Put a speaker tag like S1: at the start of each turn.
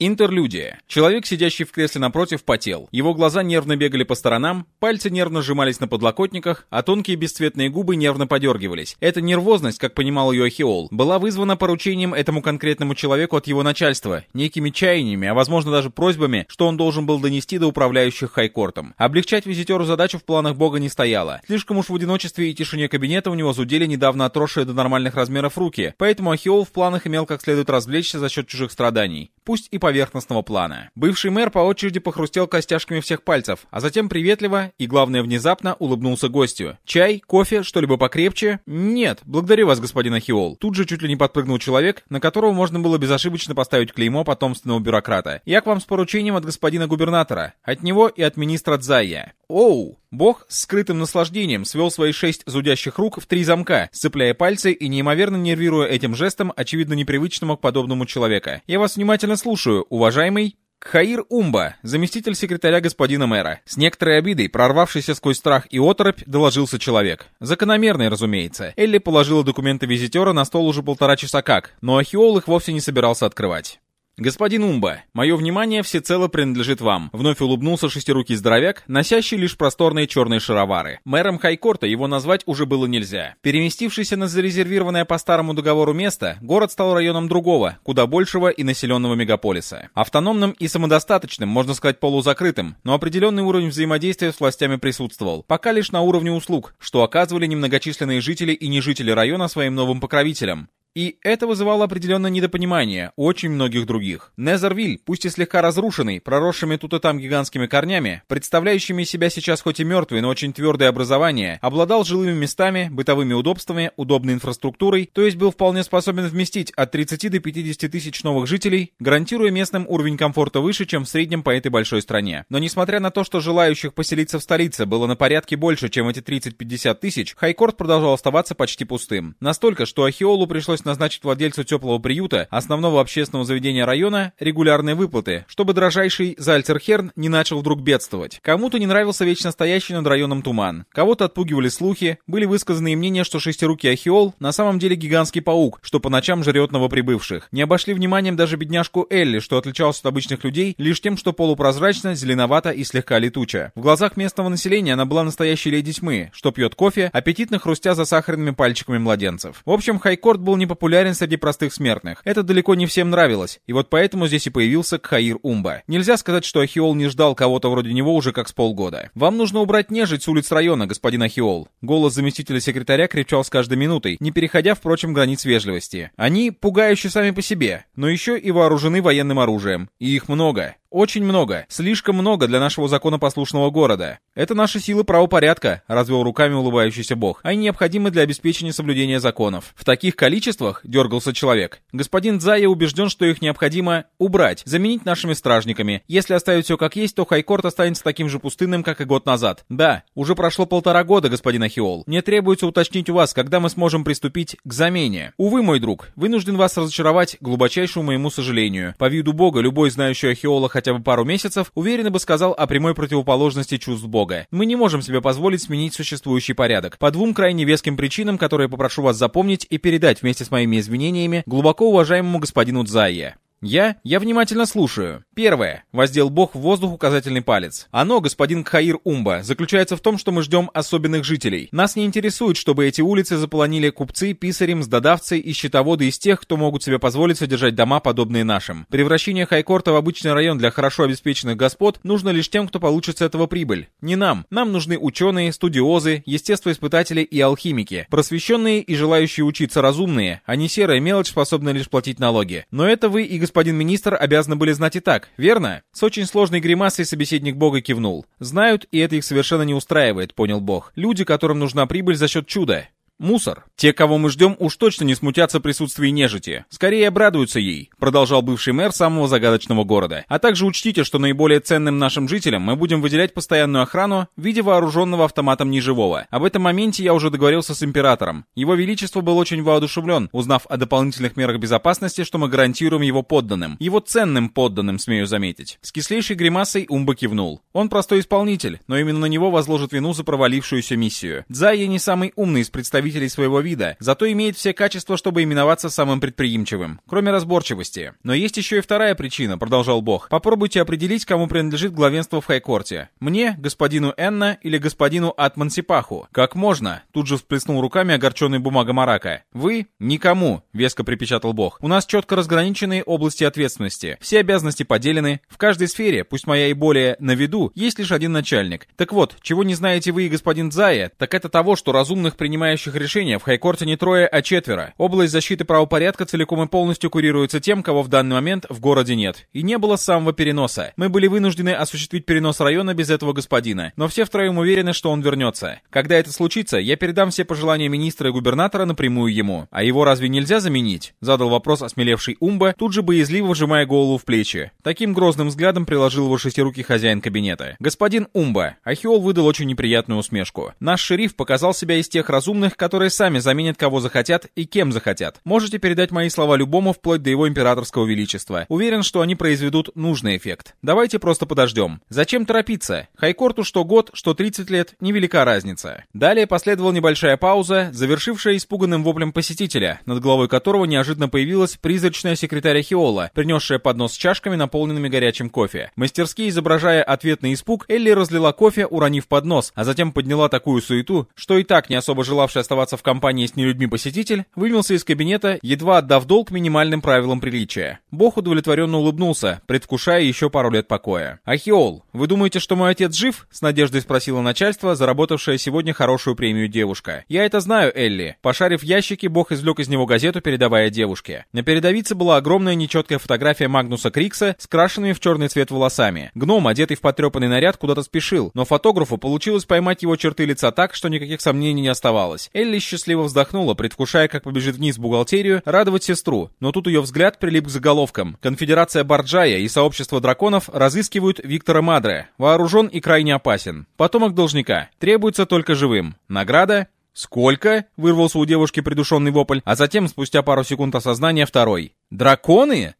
S1: Интерлюдия. Человек, сидящий в кресле напротив, потел. Его глаза нервно бегали по сторонам, пальцы нервно сжимались на подлокотниках, а тонкие бесцветные губы нервно подергивались. Эта нервозность, как понимал ее Ахиол, была вызвана поручением этому конкретному человеку от его начальства, некими чаяниями, а возможно даже просьбами, что он должен был донести до управляющих Хайкортом. Облегчать визитеру задачу в планах бога не стояло. Слишком уж в одиночестве и тишине кабинета у него зудели недавно отросшие до нормальных размеров руки, поэтому Ахиол в планах имел как следует развлечься за счет чужих страданий. Пусть и поверхностного плана. Бывший мэр по очереди похрустел костяшками всех пальцев, а затем приветливо и, главное, внезапно улыбнулся гостю. «Чай? Кофе? Что-либо покрепче?» «Нет, благодарю вас, господин Ахиол». Тут же чуть ли не подпрыгнул человек, на которого можно было безошибочно поставить клеймо потомственного бюрократа. «Я к вам с поручением от господина губернатора. От него и от министра Дзая». «Оу!» Бог с скрытым наслаждением свел свои шесть зудящих рук в три замка, сцепляя пальцы и неимоверно нервируя этим жестом, очевидно непривычному к подобному человека. «Я вас внимательно слушаю, уважаемый...» Кхаир Умба, заместитель секретаря господина мэра. С некоторой обидой, прорвавшийся сквозь страх и оторопь, доложился человек. Закономерный, разумеется. Элли положила документы визитера на стол уже полтора часа как, но Ахиол их вовсе не собирался открывать. «Господин Умба, мое внимание всецело принадлежит вам», — вновь улыбнулся шестирукий здоровяк, носящий лишь просторные черные шаровары. Мэром Хайкорта его назвать уже было нельзя. Переместившийся на зарезервированное по старому договору место, город стал районом другого, куда большего и населенного мегаполиса. Автономным и самодостаточным, можно сказать полузакрытым, но определенный уровень взаимодействия с властями присутствовал, пока лишь на уровне услуг, что оказывали немногочисленные жители и не жители района своим новым покровителям. И это вызывало определенное недопонимание у очень многих других. Незервиль, пусть и слегка разрушенный, проросшими тут и там гигантскими корнями, представляющими себя сейчас хоть и мертвые, но очень твердое образование, обладал жилыми местами, бытовыми удобствами, удобной инфраструктурой, то есть был вполне способен вместить от 30 до 50 тысяч новых жителей, гарантируя местным уровень комфорта выше, чем в среднем по этой большой стране. Но несмотря на то, что желающих поселиться в столице было на порядке больше, чем эти 30-50 тысяч, Хайкорт продолжал оставаться почти пустым. Настолько, что Ахиолу пришлось назначить владельцу теплого приюта, основного общественного заведения района, регулярные выплаты, чтобы дрожайший Зальцерхерн не начал вдруг бедствовать. Кому-то не нравился вечно стоящий над районом туман. Кого-то отпугивали слухи, были высказаны мнения, что шестирукий Ахиол на самом деле гигантский паук, что по ночам жрет новоприбывших. Не обошли вниманием даже бедняжку Элли, что отличался от обычных людей лишь тем, что полупрозрачно, зеленовато и слегка летуча. В глазах местного населения она была настоящей леди тьмы, что пьет кофе, аппетитно хрустя засахаренными пальчиками младенцев. В общем, Хайкорт был не популярен среди простых смертных. Это далеко не всем нравилось, и вот поэтому здесь и появился Кхаир Умба. Нельзя сказать, что Ахиол не ждал кого-то вроде него уже как с полгода. «Вам нужно убрать нежить с улиц района, господин Ахиол». Голос заместителя секретаря кричал с каждой минутой, не переходя, впрочем, границ вежливости. Они пугающие сами по себе, но еще и вооружены военным оружием. И их много. Очень много, слишком много для нашего законопослушного города. Это наши силы правопорядка, развел руками улыбающийся бог. Они необходимы для обеспечения соблюдения законов. В таких количествах, дергался человек, господин Дзая убежден, что их необходимо убрать, заменить нашими стражниками. Если оставить все как есть, то Хайкорт останется таким же пустынным, как и год назад. Да, уже прошло полтора года, господин Ахиол. Мне требуется уточнить у вас, когда мы сможем приступить к замене. Увы, мой друг, вынужден вас разочаровать, глубочайшему моему сожалению. По виду бога, любой знающий Ахиола хотя бы пару месяцев, уверенно бы сказал о прямой противоположности чувств Бога. Мы не можем себе позволить сменить существующий порядок. По двум крайне веским причинам, которые попрошу вас запомнить и передать вместе с моими извинениями глубоко уважаемому господину Дзайе. Я? Я внимательно слушаю. Первое. Воздел Бог в воздух указательный палец. Оно, господин Кхаир Умба, заключается в том, что мы ждем особенных жителей. Нас не интересует, чтобы эти улицы заполонили купцы, писари, мздодавцы и счетоводы из тех, кто могут себе позволить содержать дома, подобные нашим. Превращение Хайкорта в обычный район для хорошо обеспеченных господ нужно лишь тем, кто получит с этого прибыль. Не нам. Нам нужны ученые, студиозы, естествоиспытатели и алхимики. Просвещенные и желающие учиться разумные, а не серая мелочь, способная лишь платить налоги. Но это вы и господин господин министр обязаны были знать и так, верно? С очень сложной гримасой собеседник бога кивнул. Знают, и это их совершенно не устраивает, понял бог. Люди, которым нужна прибыль за счет чуда. Мусор. Те, кого мы ждем, уж точно не смутятся присутствии нежити. Скорее обрадуются ей, продолжал бывший мэр самого загадочного города. А также учтите, что наиболее ценным нашим жителям мы будем выделять постоянную охрану в виде вооруженного автоматом неживого. Об этом моменте я уже договорился с императором. Его величество был очень воодушевлен, узнав о дополнительных мерах безопасности, что мы гарантируем его подданным. Его ценным подданным, смею заметить. С кислейшей гримасой Умба кивнул. Он простой исполнитель, но именно на него возложат вину за провалившуюся миссию. Дзайя не самый умный из представителей представителей своего вида, зато имеет все качества, чтобы именоваться самым предприимчивым, кроме разборчивости. Но есть еще и вторая причина, продолжал Бог. Попробуйте определить, кому принадлежит главенство в Хайкорте. Мне, господину Энна или господину Атмансипаху? Как можно? Тут же всплеснул руками огорченный бумага Марака. Вы? Никому, веско припечатал Бог. У нас четко разграниченные области ответственности. Все обязанности поделены. В каждой сфере, пусть моя и более на виду, есть лишь один начальник. Так вот, чего не знаете вы и господин Дзая, так это того, что разумных принимающих решения в Хайкорте не трое, а четверо. Область защиты правопорядка целиком и полностью курируется тем, кого в данный момент в городе нет. И не было самого переноса. Мы были вынуждены осуществить перенос района без этого господина. Но все втроем уверены, что он вернется. Когда это случится, я передам все пожелания министра и губернатора напрямую ему. А его разве нельзя заменить? Задал вопрос осмелевший Умба, тут же боязливо вжимая голову в плечи. Таким грозным взглядом приложил его шестирукий хозяин кабинета. Господин Умба, Ахиол выдал очень неприятную усмешку. Наш шериф показал себя из тех разумных, которые сами заменят кого захотят и кем захотят. Можете передать мои слова любому вплоть до его императорского величества. Уверен, что они произведут нужный эффект. Давайте просто подождем. Зачем торопиться? Хайкорту что год, что 30 лет, невелика разница. Далее последовала небольшая пауза, завершившая испуганным воплем посетителя, над головой которого неожиданно появилась призрачная секретарь Хиола, принесшая поднос с чашками, наполненными горячим кофе. Мастерски изображая ответный испуг, Элли разлила кофе, уронив поднос, а затем подняла такую суету, что и так не особо желавший в компании с нелюдьми посетитель, вывелся из кабинета, едва отдав долг минимальным правилам приличия. Бог удовлетворенно улыбнулся, предвкушая еще пару лет покоя. «Ахиол, вы думаете, что мой отец жив?» — с надеждой спросила начальство, заработавшая сегодня хорошую премию девушка. «Я это знаю, Элли». Пошарив ящики, Бог извлек из него газету, передавая девушке. На передовице была огромная нечеткая фотография Магнуса Крикса с крашенными в черный цвет волосами. Гном, одетый в потрепанный наряд, куда-то спешил, но фотографу получилось поймать его черты лица так, что никаких сомнений не оставалось. Элли счастливо вздохнула, предвкушая, как побежит вниз в бухгалтерию, радовать сестру. Но тут ее взгляд прилип к заголовкам. Конфедерация Барджая и сообщество драконов разыскивают Виктора Мадре. Вооружен и крайне опасен. Потомок должника. Требуется только живым. Награда «Сколько?» — вырвался у девушки придушенный вопль, а затем, спустя пару секунд осознания, второй. «Драконы?»